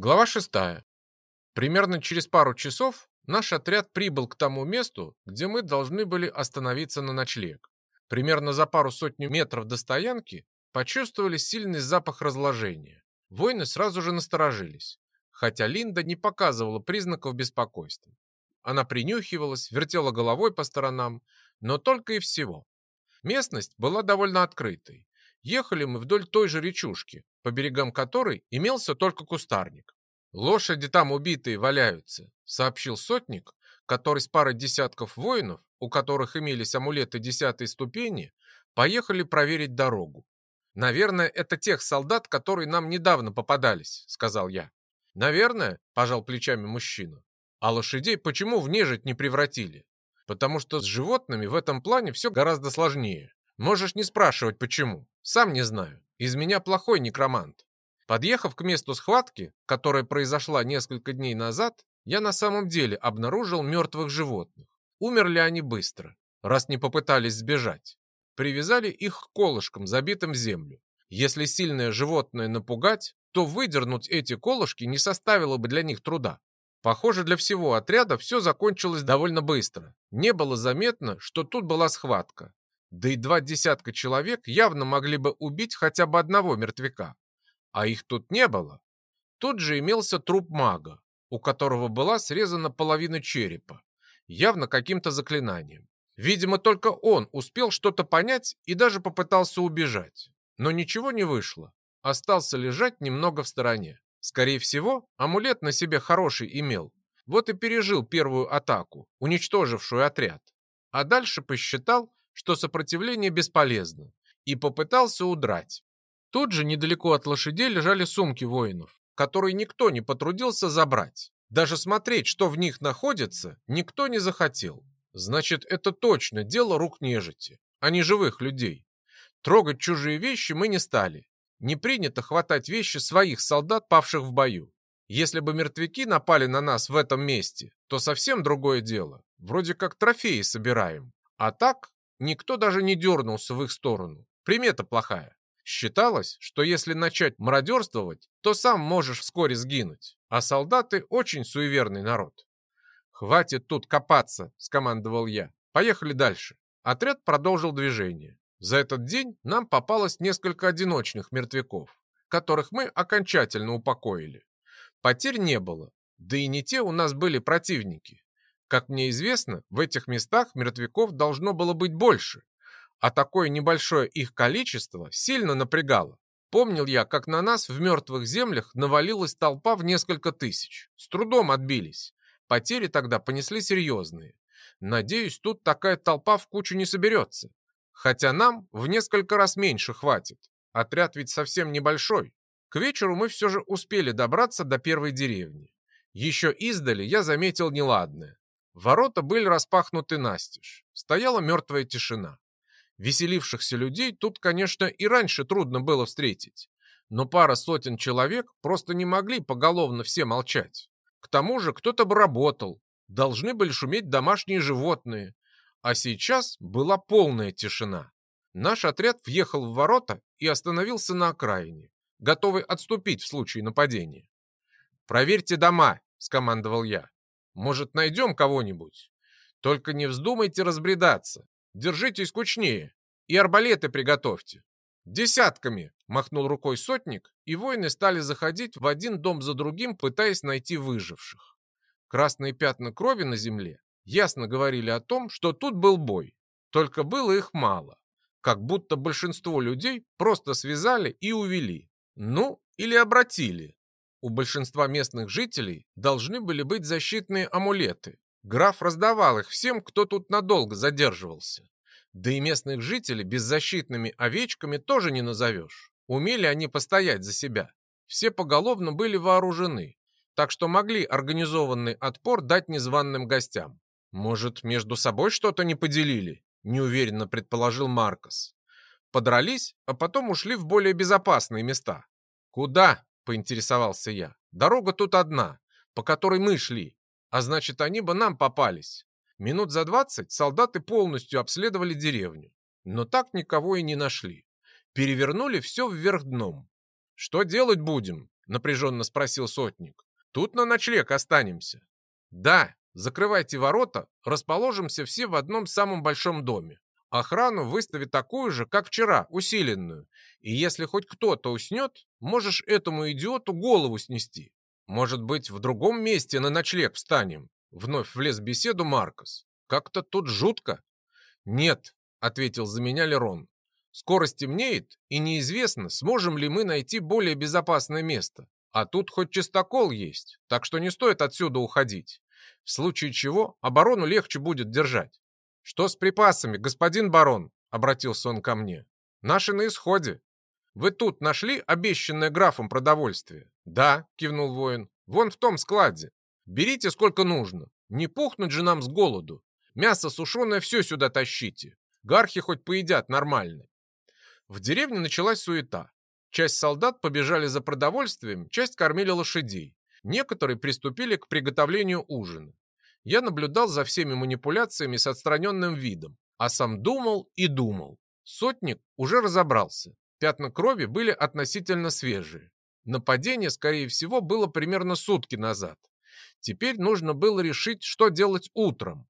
Глава 6. Примерно через пару часов наш отряд прибыл к тому месту, где мы должны были остановиться на ночлег. Примерно за пару сотню метров до стоянки почувствовали сильный запах разложения. Воины сразу же насторожились, хотя Линда не показывала признаков беспокойства. Она принюхивалась, вертела головой по сторонам, но только и всего. Местность была довольно открытой. Ехали мы вдоль той же речушки, по берегам которой имелся только кустарник. «Лошади там убитые валяются», — сообщил сотник, который с парой десятков воинов, у которых имелись амулеты десятой ступени, поехали проверить дорогу. «Наверное, это тех солдат, которые нам недавно попадались», — сказал я. «Наверное», — пожал плечами мужчина. «А лошадей почему в нежить не превратили? Потому что с животными в этом плане все гораздо сложнее. Можешь не спрашивать, почему. Сам не знаю. Из меня плохой некромант. Подъехав к месту схватки, которая произошла несколько дней назад, я на самом деле обнаружил мертвых животных. Умерли они быстро, раз не попытались сбежать. Привязали их к колышкам, забитым в землю. Если сильное животное напугать, то выдернуть эти колышки не составило бы для них труда. Похоже, для всего отряда все закончилось довольно быстро. Не было заметно, что тут была схватка. Да и два десятка человек явно могли бы убить хотя бы одного мертвяка. А их тут не было. Тут же имелся труп мага, у которого была срезана половина черепа, явно каким-то заклинанием. Видимо, только он успел что-то понять и даже попытался убежать. Но ничего не вышло. Остался лежать немного в стороне. Скорее всего, амулет на себе хороший имел. Вот и пережил первую атаку, уничтожившую отряд. А дальше посчитал, что сопротивление бесполезно, и попытался удрать. Тут же недалеко от лошадей лежали сумки воинов, которые никто не потрудился забрать. Даже смотреть, что в них находится, никто не захотел. Значит, это точно дело рук нежити, а не живых людей. Трогать чужие вещи мы не стали. Не принято хватать вещи своих солдат, павших в бою. Если бы мертвяки напали на нас в этом месте, то совсем другое дело. Вроде как трофеи собираем. А так Никто даже не дернулся в их сторону. Примета плохая. Считалось, что если начать мародерствовать, то сам можешь вскоре сгинуть. А солдаты очень суеверный народ. «Хватит тут копаться», — скомандовал я. «Поехали дальше». Отряд продолжил движение. За этот день нам попалось несколько одиночных мертвяков, которых мы окончательно упокоили. Потерь не было, да и не те у нас были противники. Как мне известно, в этих местах мертвяков должно было быть больше, а такое небольшое их количество сильно напрягало. Помнил я, как на нас в мертвых землях навалилась толпа в несколько тысяч. С трудом отбились. Потери тогда понесли серьезные. Надеюсь, тут такая толпа в кучу не соберется. Хотя нам в несколько раз меньше хватит. Отряд ведь совсем небольшой. К вечеру мы все же успели добраться до первой деревни. Еще издали я заметил неладное. Ворота были распахнуты настежь. Стояла мертвая тишина. Веселившихся людей тут, конечно, и раньше трудно было встретить. Но пара сотен человек просто не могли поголовно все молчать. К тому же кто-то бы работал, должны были шуметь домашние животные. А сейчас была полная тишина. Наш отряд въехал в ворота и остановился на окраине, готовый отступить в случае нападения. «Проверьте дома», — скомандовал я. Может, найдем кого-нибудь? Только не вздумайте разбредаться. Держитесь кучнее. И арбалеты приготовьте. Десятками, махнул рукой сотник, и воины стали заходить в один дом за другим, пытаясь найти выживших. Красные пятна крови на земле ясно говорили о том, что тут был бой. Только было их мало. Как будто большинство людей просто связали и увели. Ну, или обратили. У большинства местных жителей должны были быть защитные амулеты. Граф раздавал их всем, кто тут надолго задерживался. Да и местных жителей беззащитными овечками тоже не назовешь. Умели они постоять за себя. Все поголовно были вооружены, так что могли организованный отпор дать незваным гостям. Может, между собой что-то не поделили? Неуверенно предположил Маркос. Подрались, а потом ушли в более безопасные места. Куда? Поинтересовался я. «Дорога тут одна, по которой мы шли, а значит, они бы нам попались». Минут за двадцать солдаты полностью обследовали деревню, но так никого и не нашли. Перевернули все вверх дном. «Что делать будем?» напряженно спросил сотник. Тут на ночлег останемся. Да, закрывайте ворота, расположимся все в одном самом большом доме. Охрану выстави такую же, как вчера, усиленную. И если хоть кто-то уснет, можешь этому идиоту голову снести. Может быть, в другом месте на ночлег встанем? Вновь влез в беседу Маркос. Как-то тут жутко. Нет, ответил за меня Лерон. Скоро стемнеет, и неизвестно, сможем ли мы найти более безопасное место. А тут хоть чистокол есть, так что не стоит отсюда уходить. В случае чего оборону легче будет держать. Что с припасами, господин барон? Обратился он ко мне. Наши на исходе. Вы тут нашли обещанное графом продовольствие? Да, кивнул воин. Вон в том складе. Берите сколько нужно. Не пухнуть же нам с голоду. Мясо сушеное все сюда тащите. Гархи хоть поедят нормально. В деревне началась суета. Часть солдат побежали за продовольствием, часть кормили лошадей. Некоторые приступили к приготовлению ужина. Я наблюдал за всеми манипуляциями с отстраненным видом, а сам думал и думал. Сотник уже разобрался. Пятна крови были относительно свежие. Нападение, скорее всего, было примерно сутки назад. Теперь нужно было решить, что делать утром.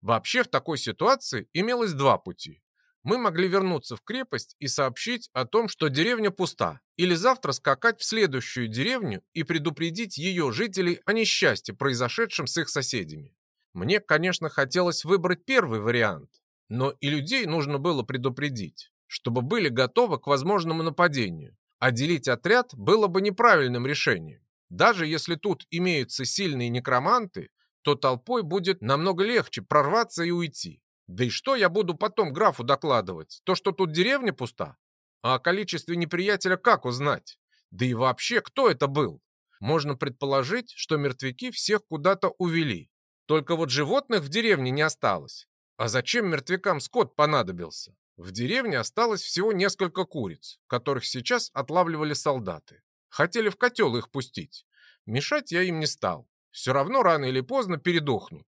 Вообще в такой ситуации имелось два пути мы могли вернуться в крепость и сообщить о том, что деревня пуста, или завтра скакать в следующую деревню и предупредить ее жителей о несчастье, произошедшем с их соседями. Мне, конечно, хотелось выбрать первый вариант, но и людей нужно было предупредить, чтобы были готовы к возможному нападению, а делить отряд было бы неправильным решением. Даже если тут имеются сильные некроманты, то толпой будет намного легче прорваться и уйти. Да и что я буду потом графу докладывать? То, что тут деревня пуста? А о количестве неприятеля как узнать? Да и вообще, кто это был? Можно предположить, что мертвяки всех куда-то увели. Только вот животных в деревне не осталось. А зачем мертвякам скот понадобился? В деревне осталось всего несколько куриц, которых сейчас отлавливали солдаты. Хотели в котел их пустить. Мешать я им не стал. Все равно рано или поздно передохнут.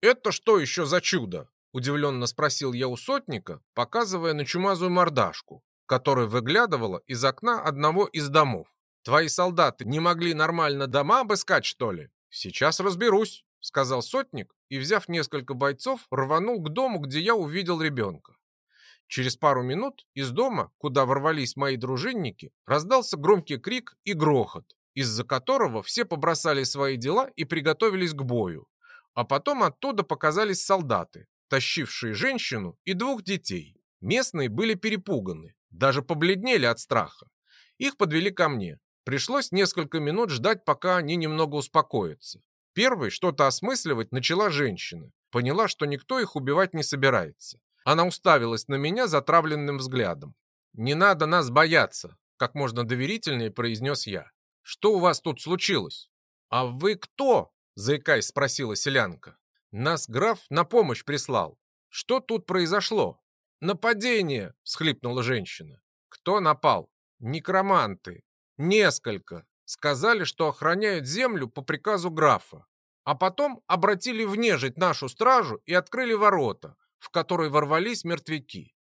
«Это что еще за чудо?» Удивленно спросил я у сотника, показывая на чумазую мордашку, которая выглядывала из окна одного из домов. «Твои солдаты не могли нормально дома обыскать, что ли?» «Сейчас разберусь», — сказал сотник и, взяв несколько бойцов, рванул к дому, где я увидел ребенка. Через пару минут из дома, куда ворвались мои дружинники, раздался громкий крик и грохот, из-за которого все побросали свои дела и приготовились к бою. А потом оттуда показались солдаты, тащившие женщину и двух детей. Местные были перепуганы, даже побледнели от страха. Их подвели ко мне. Пришлось несколько минут ждать, пока они немного успокоятся. Первой что-то осмысливать начала женщина. Поняла, что никто их убивать не собирается. Она уставилась на меня затравленным взглядом. «Не надо нас бояться», — как можно доверительнее произнес я. «Что у вас тут случилось?» «А вы кто?» — заикаясь спросила селянка. Нас граф на помощь прислал. Что тут произошло? Нападение, всхлипнула женщина. Кто напал? Некроманты. Несколько. Сказали, что охраняют землю по приказу графа. А потом обратили в нежить нашу стражу и открыли ворота, в которые ворвались мертвяки.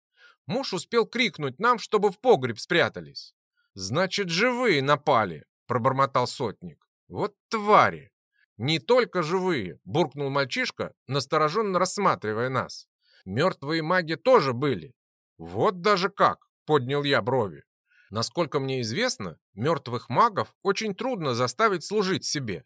Муж успел крикнуть нам, чтобы в погреб спрятались. «Значит, живые напали», — пробормотал сотник. «Вот твари!» «Не только живые», — буркнул мальчишка, настороженно рассматривая нас. «Мертвые маги тоже были». «Вот даже как!» — поднял я брови. Насколько мне известно, мертвых магов очень трудно заставить служить себе.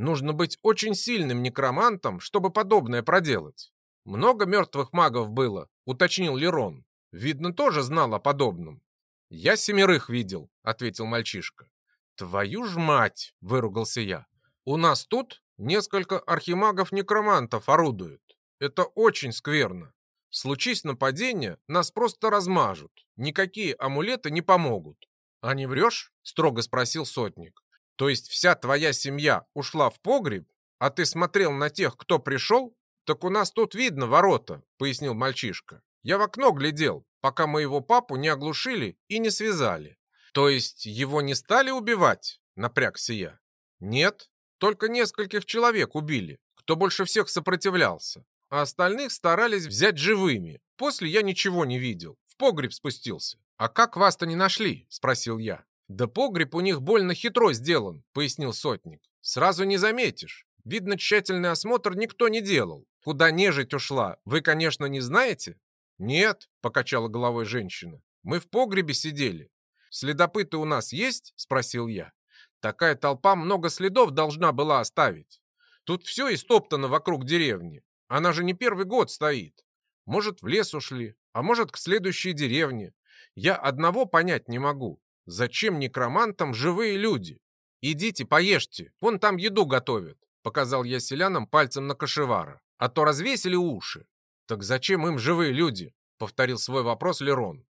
Нужно быть очень сильным некромантом, чтобы подобное проделать. Много мертвых магов было, уточнил Лерон. Видно, тоже знал о подобном. Я семерых видел, ответил мальчишка. Твою ж мать, выругался я. У нас тут несколько архимагов-некромантов орудуют. Это очень скверно. Случись нападение, нас просто размажут. Никакие амулеты не помогут. А не врешь? Строго спросил сотник. То есть вся твоя семья ушла в погреб, а ты смотрел на тех, кто пришел? Так у нас тут видно ворота, пояснил мальчишка. Я в окно глядел, пока моего папу не оглушили и не связали. То есть его не стали убивать? Напрягся я. Нет, только нескольких человек убили, кто больше всех сопротивлялся, а остальных старались взять живыми. После я ничего не видел, в погреб спустился. «А как вас-то не нашли?» – спросил я. «Да погреб у них больно хитро сделан», — пояснил сотник. «Сразу не заметишь. Видно, тщательный осмотр никто не делал. Куда нежить ушла, вы, конечно, не знаете?» «Нет», — покачала головой женщина. «Мы в погребе сидели. Следопыты у нас есть?» — спросил я. «Такая толпа много следов должна была оставить. Тут все истоптано вокруг деревни. Она же не первый год стоит. Может, в лес ушли, а может, к следующей деревне. Я одного понять не могу. Зачем некромантам живые люди? Идите, поешьте, вон там еду готовят, показал я селянам пальцем на кошевара. А то развесили уши. Так зачем им живые люди? Повторил свой вопрос Лерон.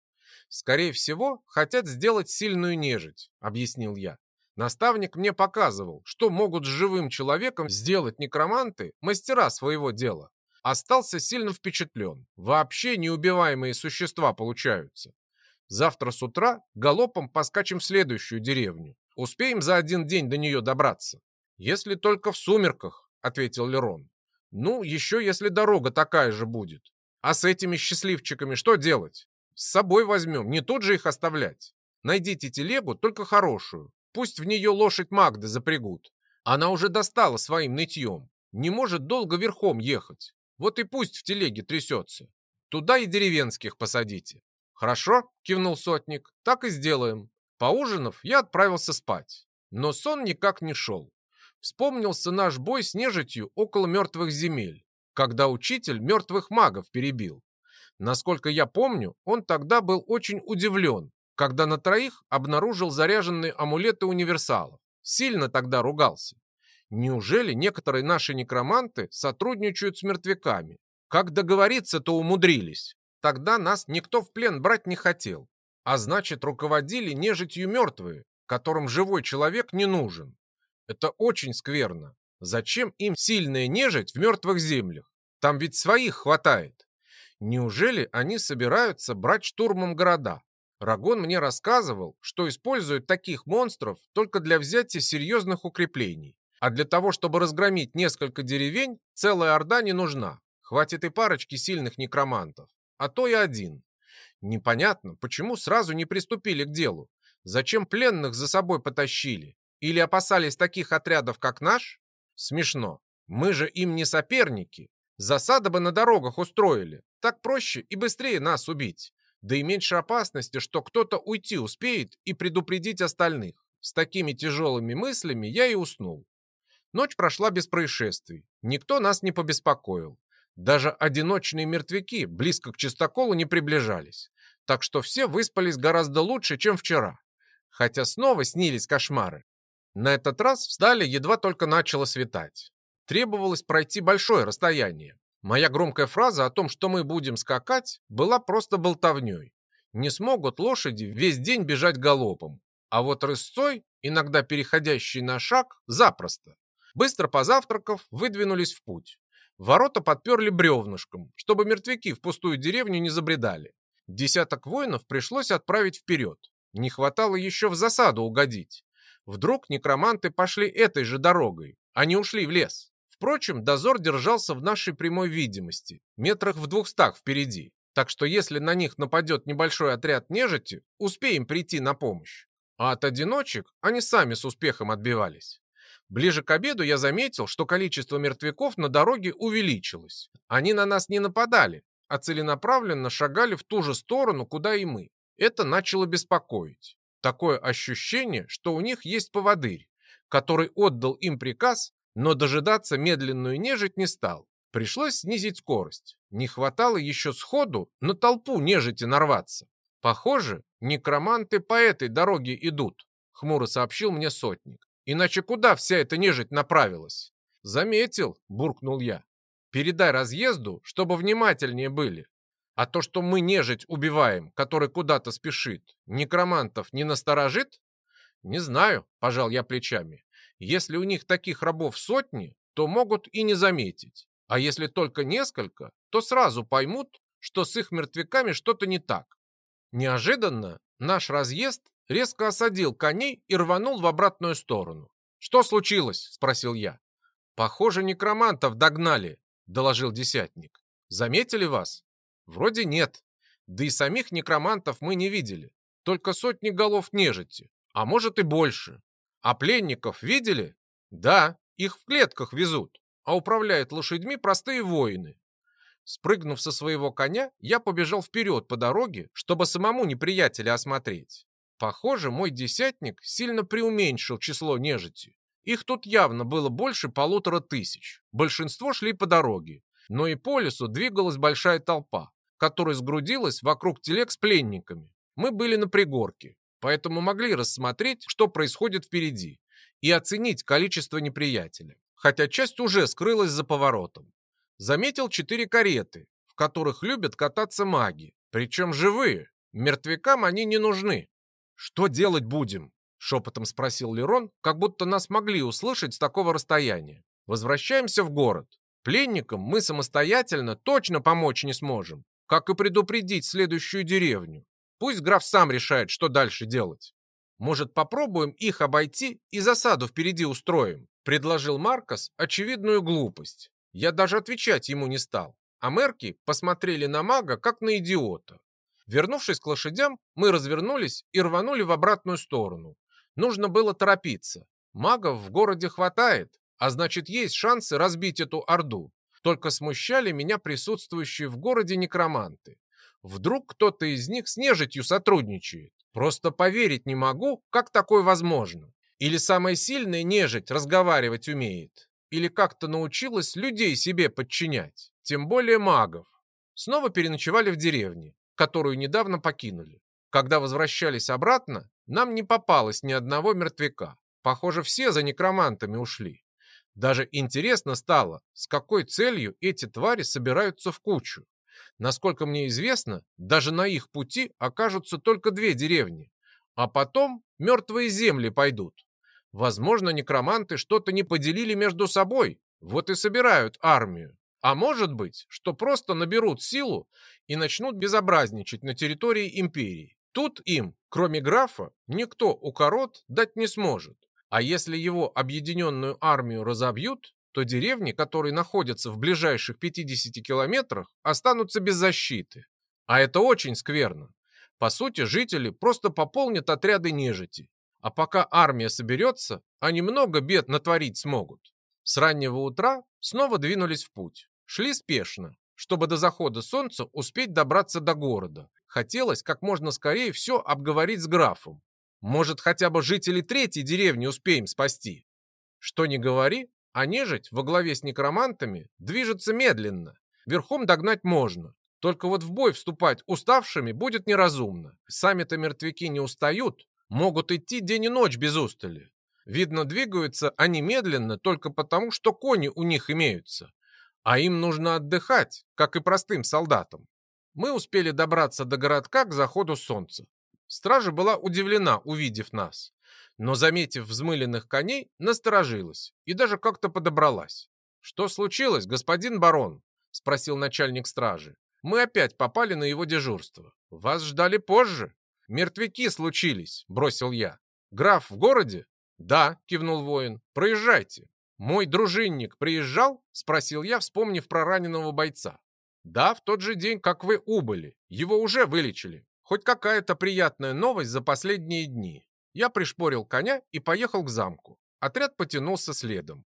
Скорее всего, хотят сделать сильную нежить, объяснил я. Наставник мне показывал, что могут с живым человеком сделать некроманты, мастера своего дела. Остался сильно впечатлен. Вообще неубиваемые существа получаются. Завтра с утра галопом поскачем в следующую деревню. Успеем за один день до нее добраться. Если только в сумерках, ответил Лерон. Ну, еще если дорога такая же будет. А с этими счастливчиками что делать? С собой возьмем, не тут же их оставлять. Найдите телегу, только хорошую. Пусть в нее лошадь Магды запрягут. Она уже достала своим нытьем. Не может долго верхом ехать. Вот и пусть в телеге трясется. Туда и деревенских посадите. «Хорошо», — кивнул сотник, — «так и сделаем». Поужинав, я отправился спать. Но сон никак не шел. Вспомнился наш бой с нежитью около мертвых земель, когда учитель мертвых магов перебил. Насколько я помню, он тогда был очень удивлен, когда на троих обнаружил заряженные амулеты универсалов. Сильно тогда ругался. Неужели некоторые наши некроманты сотрудничают с мертвяками? Как договориться-то умудрились? Тогда нас никто в плен брать не хотел. А значит, руководили нежитью мертвые, которым живой человек не нужен. Это очень скверно. Зачем им сильная нежить в мертвых землях? Там ведь своих хватает. Неужели они собираются брать штурмом города? Рагон мне рассказывал, что используют таких монстров только для взятия серьезных укреплений. А для того, чтобы разгромить несколько деревень, целая орда не нужна. Хватит и парочки сильных некромантов а то и один. Непонятно, почему сразу не приступили к делу. Зачем пленных за собой потащили? Или опасались таких отрядов, как наш? Смешно. Мы же им не соперники. Засады бы на дорогах устроили. Так проще и быстрее нас убить. Да и меньше опасности, что кто-то уйти успеет и предупредить остальных. С такими тяжелыми мыслями я и уснул. Ночь прошла без происшествий. Никто нас не побеспокоил. Даже одиночные мертвяки близко к чистоколу не приближались, так что все выспались гораздо лучше, чем вчера, хотя снова снились кошмары. На этот раз встали, едва только начало светать. Требовалось пройти большое расстояние. Моя громкая фраза о том, что мы будем скакать, была просто болтовней. Не смогут лошади весь день бежать галопом, а вот рысцой, иногда переходящий на шаг, запросто. Быстро позавтракав, выдвинулись в путь. Ворота подперли бревнышком, чтобы мертвяки в пустую деревню не забредали. Десяток воинов пришлось отправить вперед. Не хватало еще в засаду угодить. Вдруг некроманты пошли этой же дорогой. Они ушли в лес. Впрочем, дозор держался в нашей прямой видимости, метрах в двухстах впереди. Так что если на них нападет небольшой отряд нежити, успеем прийти на помощь. А от одиночек они сами с успехом отбивались. Ближе к обеду я заметил, что количество мертвяков на дороге увеличилось. Они на нас не нападали, а целенаправленно шагали в ту же сторону, куда и мы. Это начало беспокоить. Такое ощущение, что у них есть поводырь, который отдал им приказ, но дожидаться медленную нежить не стал. Пришлось снизить скорость. Не хватало еще сходу на толпу нежити нарваться. Похоже, некроманты по этой дороге идут, хмуро сообщил мне сотник. Иначе куда вся эта нежить направилась? Заметил, буркнул я. Передай разъезду, чтобы внимательнее были. А то, что мы нежить убиваем, который куда-то спешит, некромантов не насторожит? Не знаю, пожал я плечами. Если у них таких рабов сотни, то могут и не заметить. А если только несколько, то сразу поймут, что с их мертвяками что-то не так. Неожиданно наш разъезд резко осадил коней и рванул в обратную сторону. «Что случилось?» – спросил я. «Похоже, некромантов догнали», – доложил десятник. «Заметили вас?» «Вроде нет. Да и самих некромантов мы не видели. Только сотни голов нежити. а может и больше. А пленников видели? Да, их в клетках везут, а управляют лошадьми простые воины. Спрыгнув со своего коня, я побежал вперед по дороге, чтобы самому неприятеля осмотреть. Похоже, мой десятник сильно преуменьшил число нежити. Их тут явно было больше полутора тысяч. Большинство шли по дороге, но и по лесу двигалась большая толпа, которая сгрудилась вокруг телег с пленниками. Мы были на пригорке, поэтому могли рассмотреть, что происходит впереди, и оценить количество неприятеля, хотя часть уже скрылась за поворотом. Заметил четыре кареты, в которых любят кататься маги, причем живые. Мертвякам они не нужны. «Что делать будем?» — шепотом спросил Лерон, как будто нас могли услышать с такого расстояния. «Возвращаемся в город. Пленникам мы самостоятельно точно помочь не сможем, как и предупредить следующую деревню. Пусть граф сам решает, что дальше делать. Может, попробуем их обойти и засаду впереди устроим?» — предложил Маркос очевидную глупость. Я даже отвечать ему не стал, а мерки посмотрели на мага, как на идиота. Вернувшись к лошадям, мы развернулись и рванули в обратную сторону. Нужно было торопиться. Магов в городе хватает, а значит есть шансы разбить эту орду. Только смущали меня присутствующие в городе некроманты. Вдруг кто-то из них с нежитью сотрудничает. Просто поверить не могу, как такое возможно. Или самая сильная нежить разговаривать умеет или как-то научилась людей себе подчинять, тем более магов. Снова переночевали в деревне, которую недавно покинули. Когда возвращались обратно, нам не попалось ни одного мертвяка. Похоже, все за некромантами ушли. Даже интересно стало, с какой целью эти твари собираются в кучу. Насколько мне известно, даже на их пути окажутся только две деревни, а потом мертвые земли пойдут. Возможно, некроманты что-то не поделили между собой, вот и собирают армию. А может быть, что просто наберут силу и начнут безобразничать на территории империи. Тут им, кроме графа, никто у корот дать не сможет. А если его объединенную армию разобьют, то деревни, которые находятся в ближайших 50 километрах, останутся без защиты. А это очень скверно. По сути, жители просто пополнят отряды нежити, а пока армия соберется, они много бед натворить смогут. С раннего утра снова двинулись в путь. Шли спешно, чтобы до захода солнца успеть добраться до города. Хотелось как можно скорее все обговорить с графом. Может, хотя бы жителей третьей деревни успеем спасти. Что ни говори, а нежить во главе с некромантами движется медленно. Верхом догнать можно. Только вот в бой вступать уставшими будет неразумно. Сами-то мертвяки не устают, Могут идти день и ночь без устали. Видно, двигаются они медленно только потому, что кони у них имеются. А им нужно отдыхать, как и простым солдатам. Мы успели добраться до городка к заходу солнца. Стража была удивлена, увидев нас. Но, заметив взмыленных коней, насторожилась и даже как-то подобралась. «Что случилось, господин барон?» – спросил начальник стражи. «Мы опять попали на его дежурство. Вас ждали позже». «Мертвяки случились», — бросил я. «Граф в городе?» «Да», — кивнул воин. «Проезжайте». «Мой дружинник приезжал?» — спросил я, вспомнив про раненого бойца. «Да, в тот же день, как вы убыли. Его уже вылечили. Хоть какая-то приятная новость за последние дни». Я пришпорил коня и поехал к замку. Отряд потянулся следом.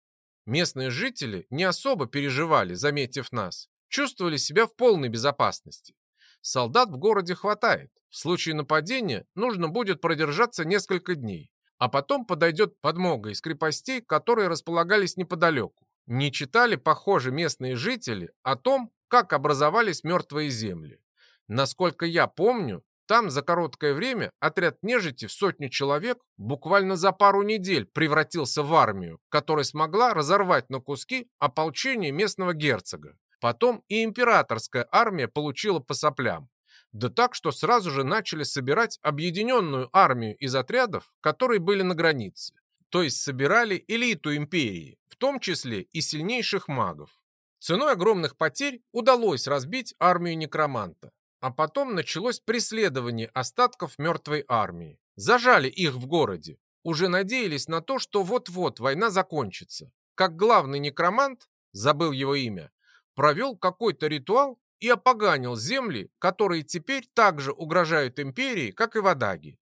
Местные жители не особо переживали, заметив нас. Чувствовали себя в полной безопасности. Солдат в городе хватает. В случае нападения нужно будет продержаться несколько дней, а потом подойдет подмога из крепостей, которые располагались неподалеку. Не читали, похоже, местные жители о том, как образовались мертвые земли. Насколько я помню, там за короткое время отряд нежити в сотню человек буквально за пару недель превратился в армию, которая смогла разорвать на куски ополчение местного герцога. Потом и императорская армия получила по соплям. Да так, что сразу же начали собирать объединенную армию из отрядов, которые были на границе. То есть собирали элиту империи, в том числе и сильнейших магов. Ценой огромных потерь удалось разбить армию некроманта. А потом началось преследование остатков мертвой армии. Зажали их в городе. Уже надеялись на то, что вот-вот война закончится. Как главный некромант, забыл его имя, провел какой-то ритуал и опоганил земли, которые теперь также угрожают империи, как и Вадаги.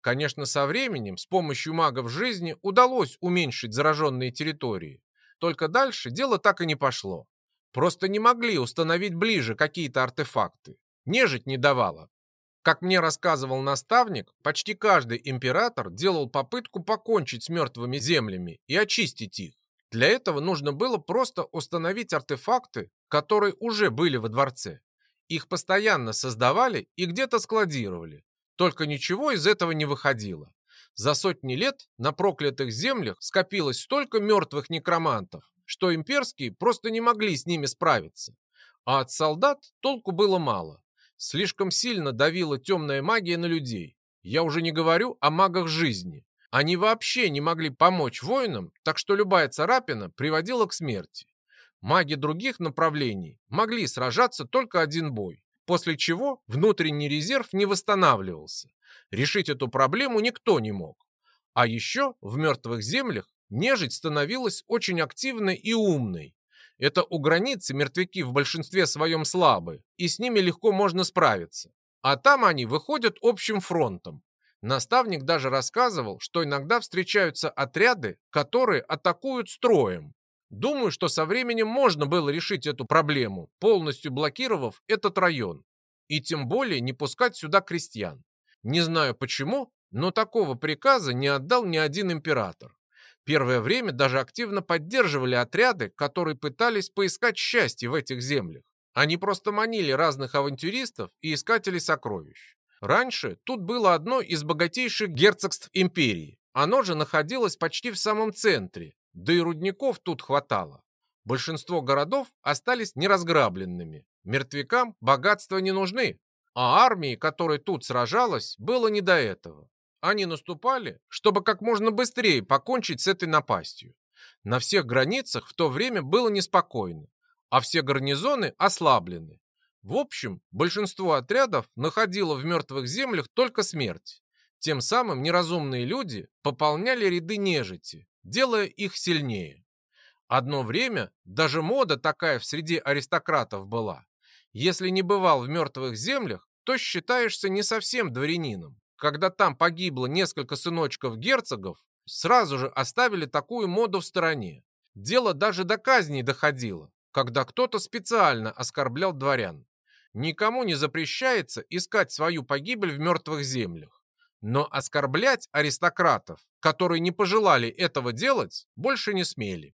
Конечно, со временем с помощью магов жизни удалось уменьшить зараженные территории. Только дальше дело так и не пошло. Просто не могли установить ближе какие-то артефакты. Нежить не давала. Как мне рассказывал наставник, почти каждый император делал попытку покончить с мертвыми землями и очистить их. Для этого нужно было просто установить артефакты, которые уже были во дворце. Их постоянно создавали и где-то складировали. Только ничего из этого не выходило. За сотни лет на проклятых землях скопилось столько мертвых некромантов, что имперские просто не могли с ними справиться. А от солдат толку было мало. Слишком сильно давила темная магия на людей. Я уже не говорю о магах жизни. Они вообще не могли помочь воинам, так что любая царапина приводила к смерти. Маги других направлений могли сражаться только один бой после чего внутренний резерв не восстанавливался. Решить эту проблему никто не мог. А еще в мертвых землях нежить становилась очень активной и умной. Это у границы мертвяки в большинстве своем слабы, и с ними легко можно справиться. А там они выходят общим фронтом. Наставник даже рассказывал, что иногда встречаются отряды, которые атакуют строем. Думаю, что со временем можно было решить эту проблему, полностью блокировав этот район. И тем более не пускать сюда крестьян. Не знаю почему, но такого приказа не отдал ни один император. Первое время даже активно поддерживали отряды, которые пытались поискать счастье в этих землях. Они просто манили разных авантюристов и искателей сокровищ. Раньше тут было одно из богатейших герцогств империи. Оно же находилось почти в самом центре, да и рудников тут хватало. Большинство городов остались неразграбленными. Мертвякам богатства не нужны, а армии, которая тут сражалась, было не до этого. Они наступали, чтобы как можно быстрее покончить с этой напастью. На всех границах в то время было неспокойно, а все гарнизоны ослаблены. В общем, большинство отрядов находило в мертвых землях только смерть. Тем самым неразумные люди пополняли ряды нежити, делая их сильнее. Одно время даже мода такая в среде аристократов была. Если не бывал в мертвых землях, то считаешься не совсем дворянином. Когда там погибло несколько сыночков герцогов, сразу же оставили такую моду в стороне. Дело даже до казни доходило, когда кто-то специально оскорблял дворян. Никому не запрещается искать свою погибель в мертвых землях. Но оскорблять аристократов, которые не пожелали этого делать, больше не смели.